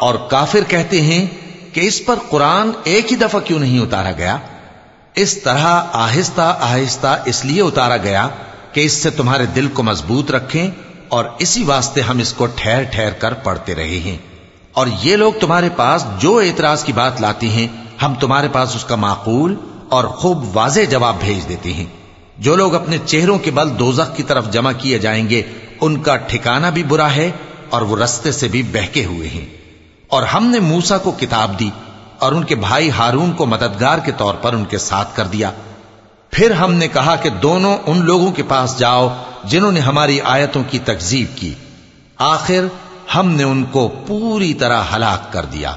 और काफिर कहते हैं कि इस पर कुरान एक ही दफा क्यों नहीं उतारा गया इस तरह आहिस्ता आहिस्ता इसलिए उतारा गया कि इससे तुम्हारे दिल को मज़बूत रखें और इसी वास्ते हम इसको ठहर ठहर कर पढ़ते रहे हैं। और ये लोग तुम्हारे पास जो एतराज़ की बात लाती हैं, हम तुम्हारे पास उसका माकूल और खूब वाजे जवाब भेज देते हैं। जो लोग अपने चेहरों के बल दोजख की तरफ़ जमा किए जाएँगे, उनका ठिकाना भी बुरा है और वो रस्ते से भी बहके हुए हैं। और हमने मूसा को किताब दी और उनके भाई हारून को मददगार के तौर पर उनके साथ कर दिया। फिर हमने कहा कि दोनों उन लोगों के पास जाओ जिन्होंने हमारी आयतों की तकजीब की आखिर हमने उनको पूरी तरह हलाक कर दिया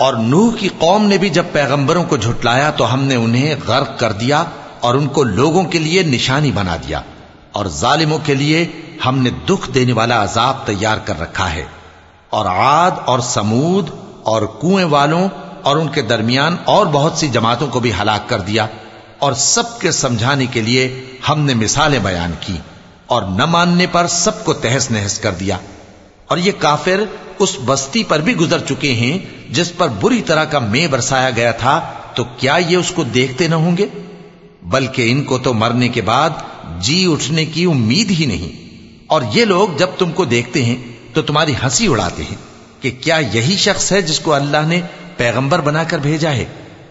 और नूह की कौम ने भी जब पैगंबरों को झुटलाया तो हमने उन्हें गर्क कर दिया और उनको लोगों के लिए निशानी बना दिया। और जालिमों के लिए हमने दुख देने वाला अजाब तैयार कर रखा है। और आद और समूद और कुएँ वालों और उनके दरमियान और बहुत सी जमातों को भी हलाक कर दिया। और सबके समझाने के लिए हमने मिसालें बयान की और न मानने पर सबको तहस नहस कर दिया। और ये काफिर उस बस्ती पर भी गुजर चुके हैं, जिस पर बुरी तरह का मे बरसाया गया था तो क्या ये उसको देखते न होंगे? बल्कि इनको तो मरने के बाद जी उठने की उम्मीद ही नहीं। और ये लोग जब तुमको देखते हैं तो तुम्हारी हँसी उड़ाते हैं कि क्या यही शख्स है जिसको अल्लाह ने पैगंबर बनाकर भेजा है?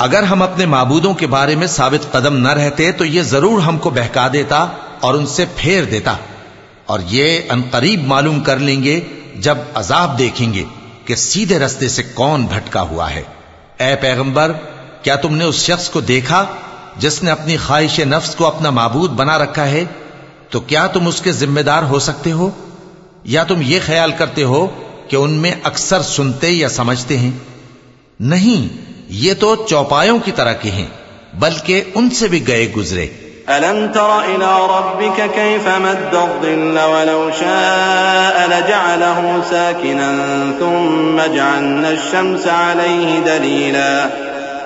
अगर हम अपने मबूदों के बारे में साबित कदम न रहते तो ये ज़रूर हमको बहका देता और उनसे फेर देता। और ये अनकरीब मालूम कर लेंगे, जब अजाब देखेंगे कि सीधे रस्ते से कौन भटका हुआ है। ए पैगंबर, क्या तुमने उस शख्स को देखा, जिसने अपनी ख्वाहिश नफ्स को अपना माबूद बना रखा है? तो क्या तुम उसके जिम्मेदार हो सकते हो? या तुम ये ख्याल करते हो कि उनमें अक्सर सुनते या समझते हैं? नहीं, ये तो चौपायों की तरह के हैं, बल्कि उनसे भी गए गुजरे। अलम इला रब्बिक कैफ मद्दिल वलौ शाअ लजअलहु साकिनन थुम्मा जअलना अश-शम्स अलैहि दलीला,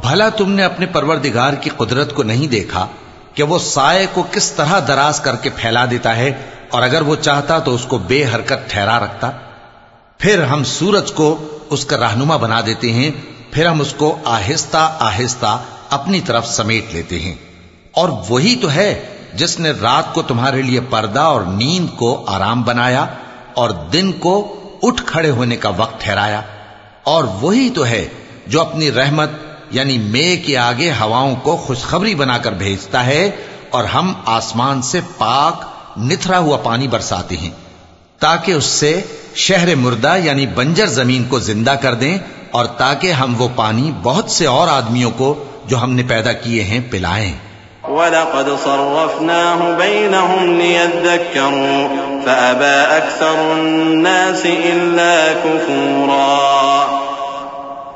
भला तुमने अपने परवरदिगार की कुदरत को नहीं देखा कि वो साय को किस तरह दराज करके फैला देता है, और अगर वो चाहता तो उसको बेहरकत ठहरा रखता? फिर हम सूरज को उसका रहनुमा बना देते हैं, फिर हम उसको आहिस्ता आहिस्ता अपनी तरफ़ समेट लेते हैं। और वही तो है जिसने रात को तुम्हारे लिए पर्दा और नींद को आराम बनाया और दिन को उठ खड़े होने का वक्त ठहराया। और वही तो है जो अपनी रहमत यानी मे के आगे हवाओं को खुशखबरी बनाकर भेजता है और हम आसमान से पाक, निथरा हुआ पानी बरसाते हैं, ताकि उससे शहर मुर्दा यानी बंजर ज़मीन को ज़िंदा कर दें और ताकि हम वो पानी बहुत से और आदमियों को जो हमने पैदा किए हैं पिलाएँ। वलक़द सर्रफ़नाहु बैनहुम लियद्दक्करू, फ़अबा अक्सरुन्नास इल्ला कुफूरा।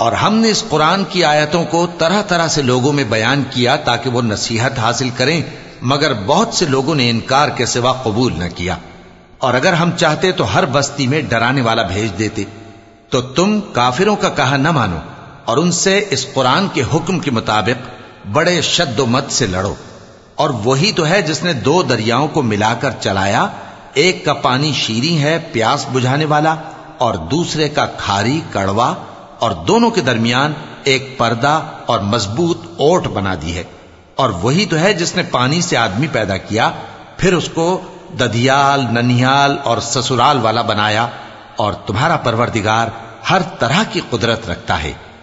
और हमने इस कुरान की आयतों को तरह तरह से लोगों में बयान किया ताकि वो नसीहत हासिल करें मगर बहुत से लोगों ने इनकार के सिवा कबूल न किया और अगर हम चाहते तो हर बस्ती में डराने वाला भेज देते तो तुम काफिरों का कहा न मानो और उनसे इस कुरान के हुक्म के मुताबिक बड़े शद्दोमत से लड़ो और वही तो है जिसने दो दरियाओं को मिलाकर चलाया। एक का पानी शीरी है, प्यास बुझाने वाला, और दूसरे का खारी, कड़वा, और दोनों के दरमियान एक पर्दा और मज़बूत ओट बना दी है। और वही तो है जिसने पानी से आदमी पैदा किया, फिर उसको दधियाल, ननियाल और ससुराल वाला बनाया, और तुम्हारा परवरदिगार हर तरह की कुदरत रखता है।